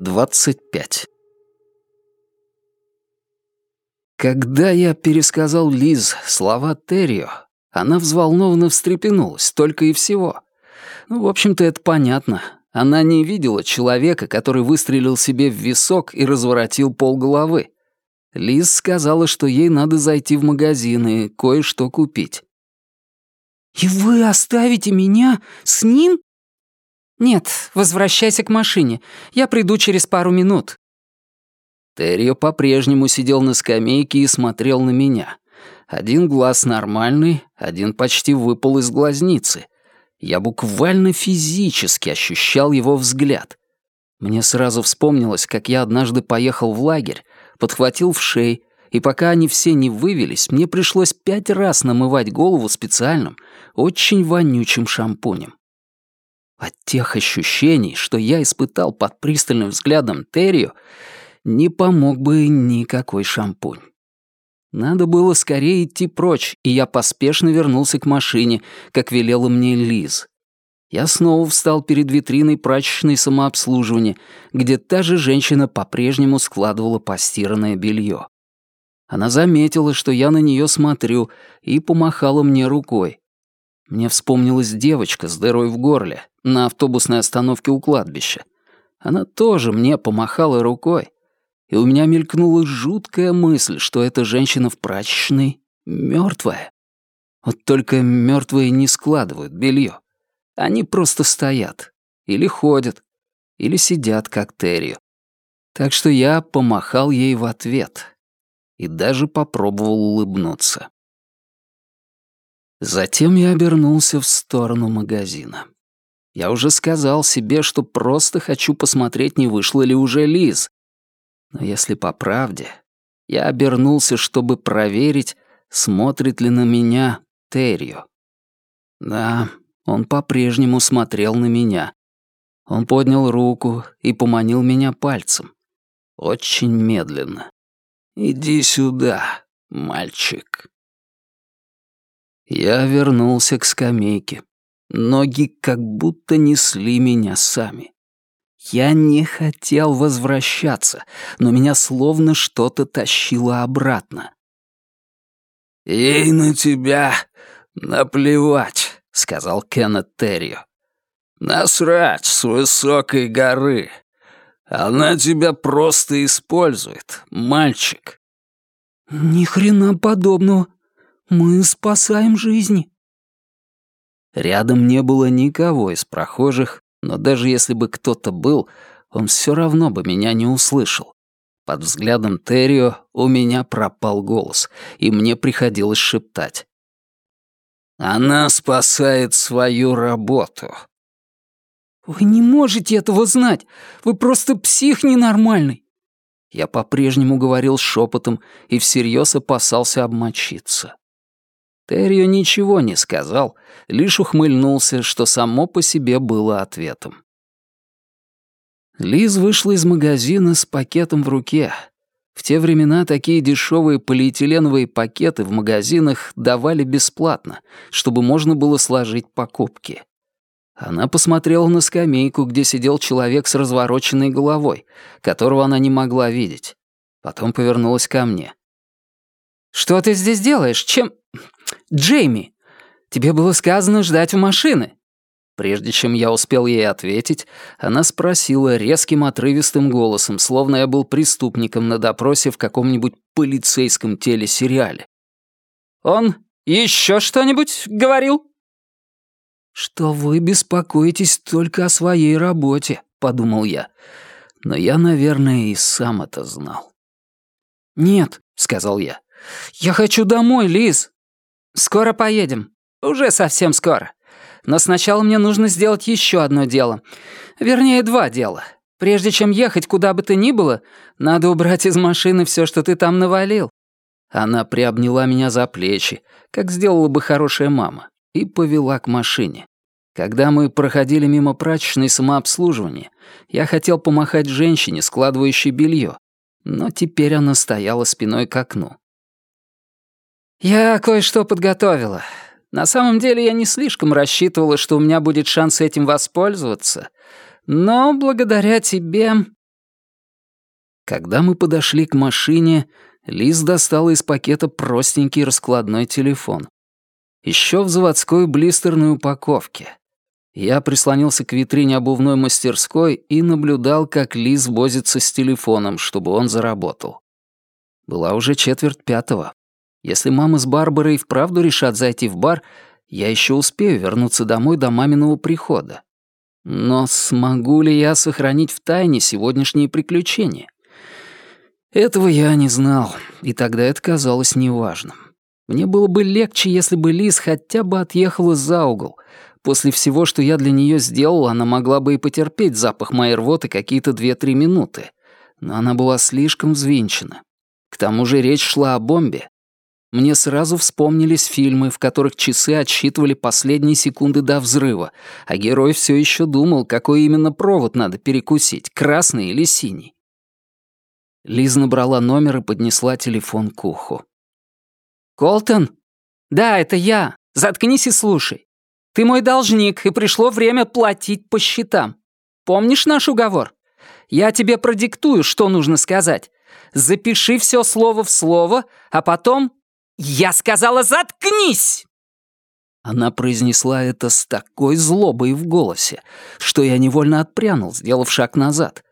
25. Когда я пересказал Лиз слова Террио, она взволнованно встрепенулась, только и всего. Ну, в общем-то, это понятно. Она не видела человека, который выстрелил себе в висок и разворотил полголовы. Лиз сказала, что ей надо зайти в магазин и кое-что купить. «И вы оставите меня с ним?» «Нет, возвращайся к машине. Я приду через пару минут». Террио по-прежнему сидел на скамейке и смотрел на меня. Один глаз нормальный, один почти выпал из глазницы. Я буквально физически ощущал его взгляд. Мне сразу вспомнилось, как я однажды поехал в лагерь, подхватил в шей, и пока они все не вывелись, мне пришлось пять раз намывать голову специальным, очень вонючим шампунем. От тех ощущений, что я испытал под пристальным взглядом Террио, не помог бы никакой шампунь. Надо было скорее идти прочь, и я поспешно вернулся к машине, как велела мне Лиз. Я снова встал перед витриной прачечной самообслуживания, где та же женщина по-прежнему складывала постиранное белье. Она заметила, что я на нее смотрю, и помахала мне рукой. Мне вспомнилась девочка с дырой в горле на автобусной остановке у кладбища. Она тоже мне помахала рукой, и у меня мелькнула жуткая мысль, что эта женщина в прачечной мертвая. Вот только мертвые не складывают белье. Они просто стоят. Или ходят. Или сидят, как Террио. Так что я помахал ей в ответ. И даже попробовал улыбнуться. Затем я обернулся в сторону магазина. Я уже сказал себе, что просто хочу посмотреть, не вышла ли уже Лиз. Но если по правде, я обернулся, чтобы проверить, смотрит ли на меня Террио. Да, он по-прежнему смотрел на меня. Он поднял руку и поманил меня пальцем. Очень медленно. «Иди сюда, мальчик». Я вернулся к скамейке. Ноги как будто несли меня сами. Я не хотел возвращаться, но меня словно что-то тащило обратно. «Ей на тебя наплевать», — сказал Кеннет Террио. «Насрать с высокой горы. Она тебя просто использует, мальчик». «Ни хрена подобного», мы спасаем жизни». Рядом не было никого из прохожих, но даже если бы кто-то был, он все равно бы меня не услышал. Под взглядом Террио у меня пропал голос, и мне приходилось шептать. «Она спасает свою работу». «Вы не можете этого знать! Вы просто псих ненормальный!» Я по-прежнему говорил шепотом и всерьез опасался обмочиться. Террио ничего не сказал, лишь ухмыльнулся, что само по себе было ответом. Лиз вышла из магазина с пакетом в руке. В те времена такие дешевые полиэтиленовые пакеты в магазинах давали бесплатно, чтобы можно было сложить покупки. Она посмотрела на скамейку, где сидел человек с развороченной головой, которого она не могла видеть. Потом повернулась ко мне. «Что ты здесь делаешь? Чем...» «Джейми, тебе было сказано ждать у машины». Прежде чем я успел ей ответить, она спросила резким отрывистым голосом, словно я был преступником на допросе в каком-нибудь полицейском телесериале. «Он еще что-нибудь говорил?» «Что вы беспокоитесь только о своей работе», — подумал я. Но я, наверное, и сам это знал. «Нет», — сказал я. «Я хочу домой, Лиз. «Скоро поедем. Уже совсем скоро. Но сначала мне нужно сделать еще одно дело. Вернее, два дела. Прежде чем ехать куда бы то ни было, надо убрать из машины все, что ты там навалил». Она приобняла меня за плечи, как сделала бы хорошая мама, и повела к машине. Когда мы проходили мимо прачечной самообслуживания, я хотел помахать женщине, складывающей белье, но теперь она стояла спиной к окну. «Я кое-что подготовила. На самом деле я не слишком рассчитывала, что у меня будет шанс этим воспользоваться. Но благодаря тебе Когда мы подошли к машине, Лиз достала из пакета простенький раскладной телефон. Еще в заводской блистерной упаковке. Я прислонился к витрине обувной мастерской и наблюдал, как Лиз возится с телефоном, чтобы он заработал. Была уже четверть пятого. Если мама с Барбарой вправду решат зайти в бар, я еще успею вернуться домой до маминого прихода. Но смогу ли я сохранить в тайне сегодняшние приключения? Этого я не знал, и тогда это казалось неважным. Мне было бы легче, если бы Лиз хотя бы отъехала за угол. После всего, что я для нее сделал, она могла бы и потерпеть запах моей рвоты какие-то две-три минуты. Но она была слишком взвинчена. К тому же речь шла о бомбе. Мне сразу вспомнились фильмы, в которых часы отсчитывали последние секунды до взрыва, а герой все еще думал, какой именно провод надо перекусить, красный или синий. Лиз набрала номер и поднесла телефон к уху. «Колтон? Да, это я. Заткнись и слушай. Ты мой должник, и пришло время платить по счетам. Помнишь наш уговор? Я тебе продиктую, что нужно сказать. Запиши все слово в слово, а потом... Я сказала, заткнись!» Она произнесла это с такой злобой в голосе, что я невольно отпрянул, сделав шаг назад.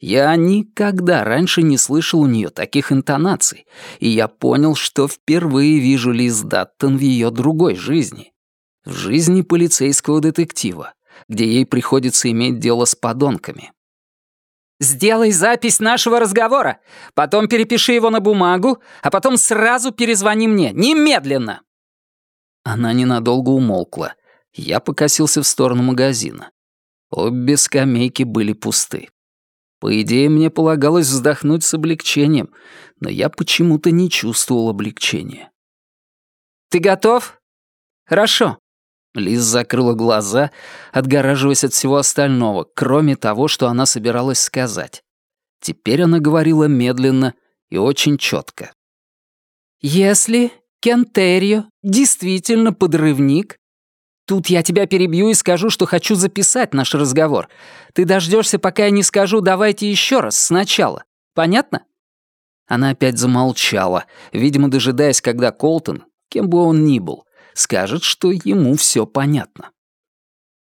Я никогда раньше не слышал у нее таких интонаций, и я понял, что впервые вижу Лиз Даттон в ее другой жизни. В жизни полицейского детектива, где ей приходится иметь дело с подонками. Сделай запись нашего разговора, потом перепиши его на бумагу, а потом сразу перезвони мне, немедленно!» Она ненадолго умолкла. Я покосился в сторону магазина. Обе скамейки были пусты. По идее, мне полагалось вздохнуть с облегчением, но я почему-то не чувствовал облегчения. «Ты готов? Хорошо. Лиз закрыла глаза, отгораживаясь от всего остального, кроме того, что она собиралась сказать. Теперь она говорила медленно и очень четко. «Если Кентерио действительно подрывник, тут я тебя перебью и скажу, что хочу записать наш разговор. Ты дождешься, пока я не скажу «давайте еще раз сначала». Понятно?» Она опять замолчала, видимо, дожидаясь, когда Колтон, кем бы он ни был, скажет, что ему все понятно.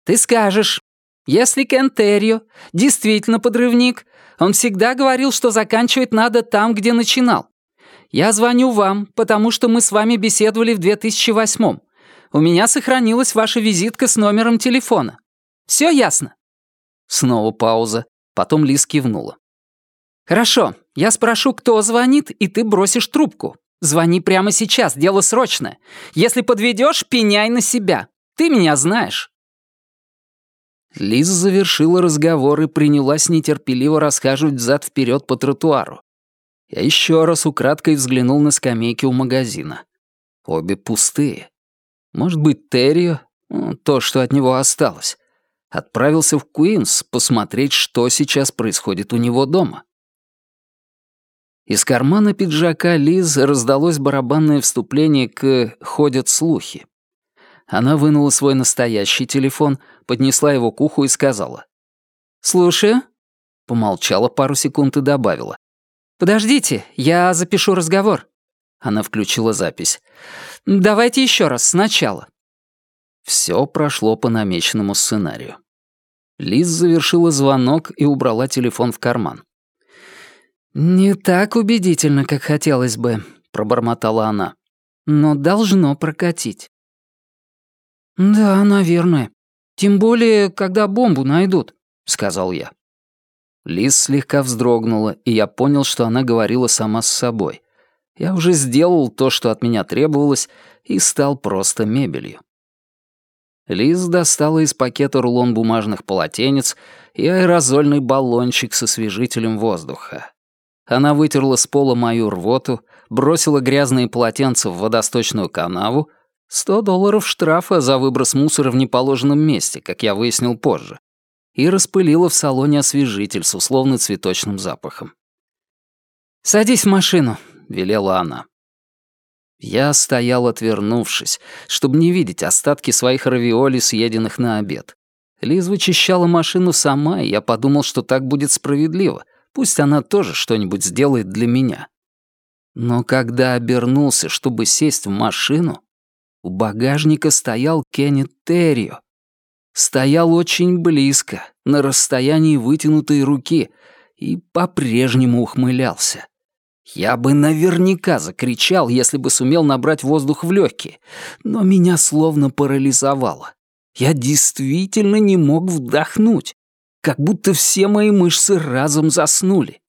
«Ты скажешь, если Кентерио действительно подрывник, он всегда говорил, что заканчивать надо там, где начинал. Я звоню вам, потому что мы с вами беседовали в 2008-м. У меня сохранилась ваша визитка с номером телефона. Все ясно?» Снова пауза. Потом Лиз кивнула. «Хорошо, я спрошу, кто звонит, и ты бросишь трубку. Звони прямо сейчас, дело срочное. Если подведешь, пеняй на себя. Ты меня знаешь». Лиз завершила разговор и принялась нетерпеливо расхаживать взад-вперед по тротуару. Я еще раз украдкой взглянул на скамейки у магазина. Обе пустые. Может быть, Террио, ну, то, что от него осталось, отправился в Куинс посмотреть, что сейчас происходит у него дома. Из кармана пиджака Лиз раздалось барабанное вступление к «Ходят слухи». Она вынула свой настоящий телефон, поднесла его к уху и сказала. «Слушаю». Помолчала пару секунд и добавила. «Подождите, я запишу разговор». Она включила запись. «Давайте еще раз, сначала». Все прошло по намеченному сценарию. Лиз завершила звонок и убрала телефон в карман. «Не так убедительно, как хотелось бы», — пробормотала она. «Но должно прокатить». «Да, наверное. Тем более, когда бомбу найдут», — сказал я. Лиз слегка вздрогнула, и я понял, что она говорила сама с собой. Я уже сделал то, что от меня требовалось, и стал просто мебелью. Лиз достала из пакета рулон бумажных полотенец и аэрозольный баллончик со освежителем воздуха. Она вытерла с пола мою рвоту, бросила грязные полотенца в водосточную канаву, сто долларов штрафа за выброс мусора в неположенном месте, как я выяснил позже, и распылила в салоне освежитель с условно-цветочным запахом. «Садись в машину», — велела она. Я стоял, отвернувшись, чтобы не видеть остатки своих равиоли, съеденных на обед. Лиз вычищала машину сама, и я подумал, что так будет справедливо, Пусть она тоже что-нибудь сделает для меня. Но когда обернулся, чтобы сесть в машину, у багажника стоял Кеннет Террио. Стоял очень близко, на расстоянии вытянутой руки, и по-прежнему ухмылялся. Я бы наверняка закричал, если бы сумел набрать воздух в легкие, но меня словно парализовало. Я действительно не мог вдохнуть, как будто все мои мышцы разом заснули.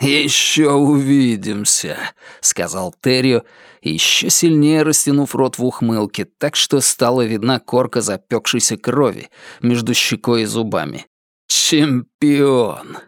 «Еще увидимся», — сказал Террио, еще сильнее растянув рот в ухмылке, так что стала видна корка запекшейся крови между щекой и зубами. «Чемпион!»